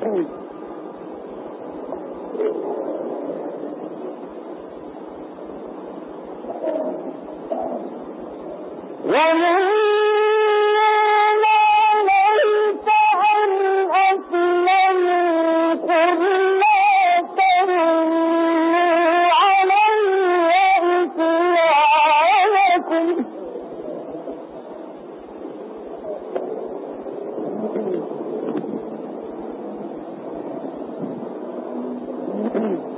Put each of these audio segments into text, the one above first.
بل please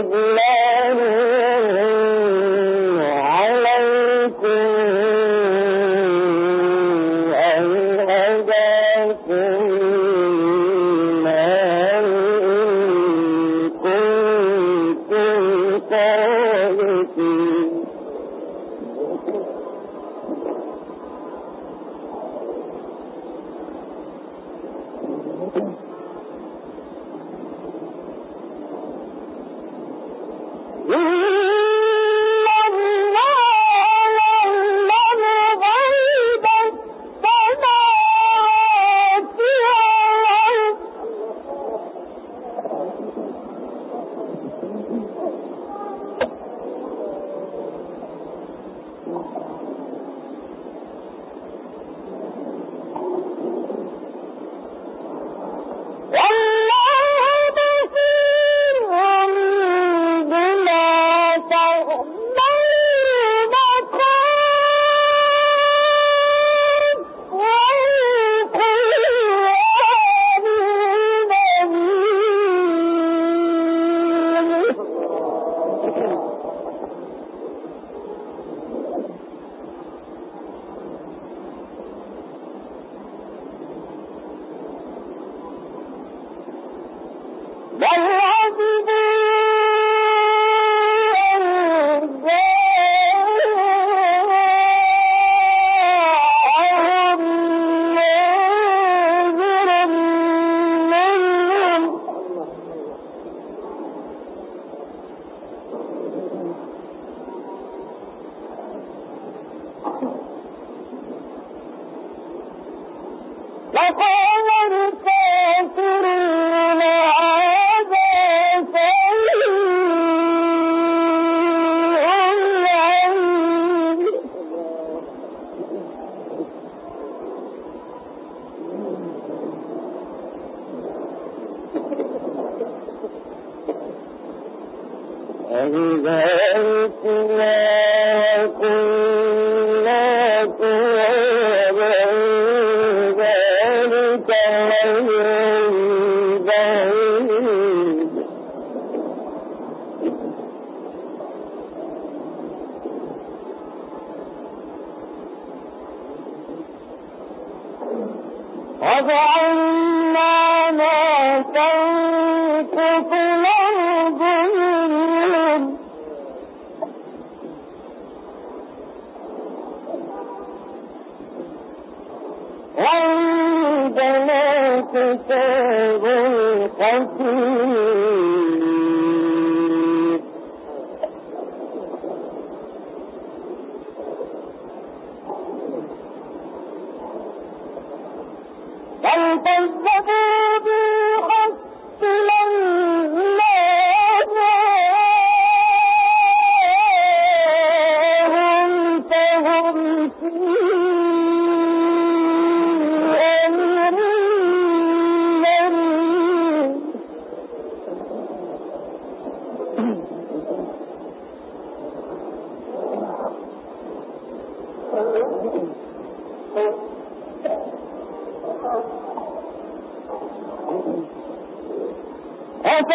ಗುಣ وجعلنا بات One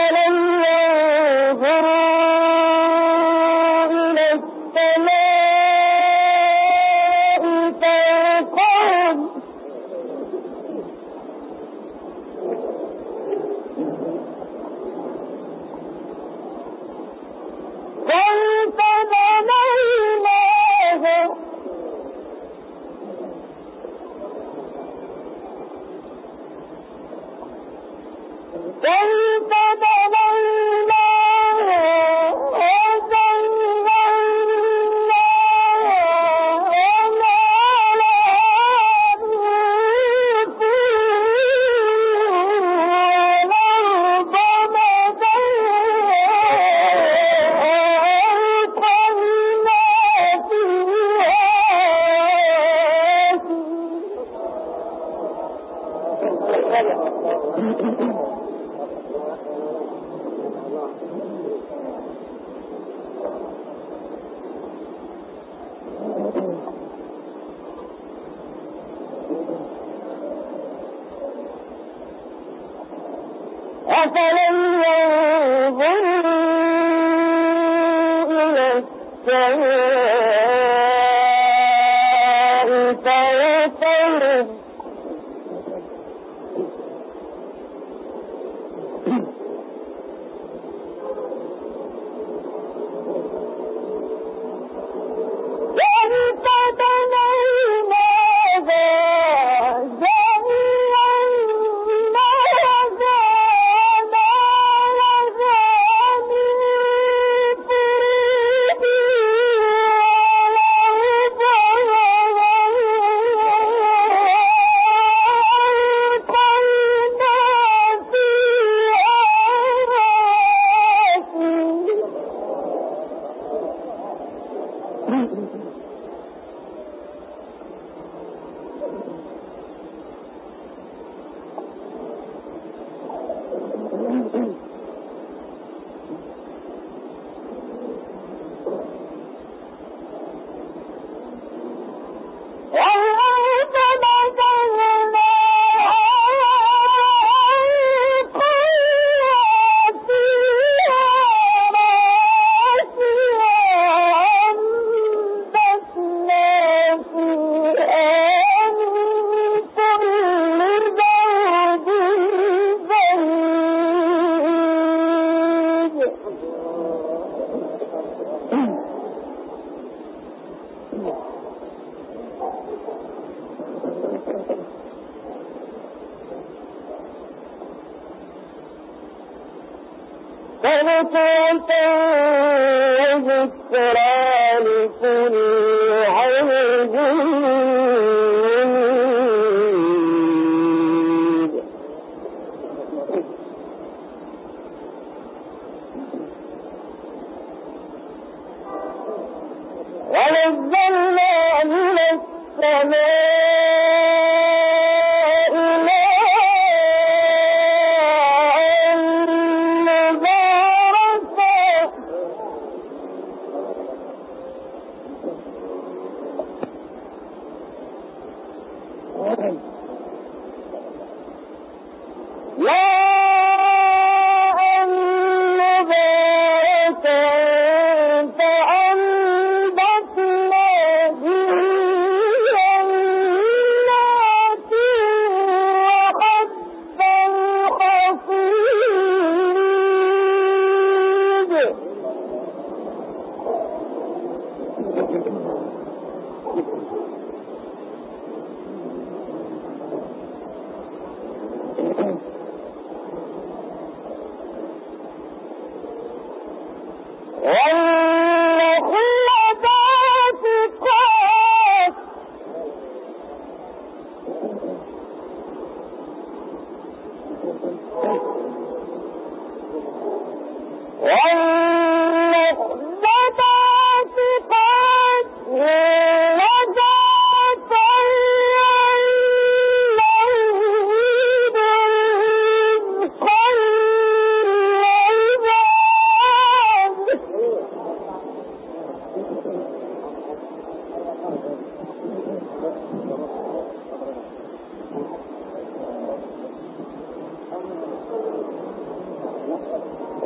ونزلنا من السماء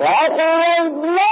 وَقُوَ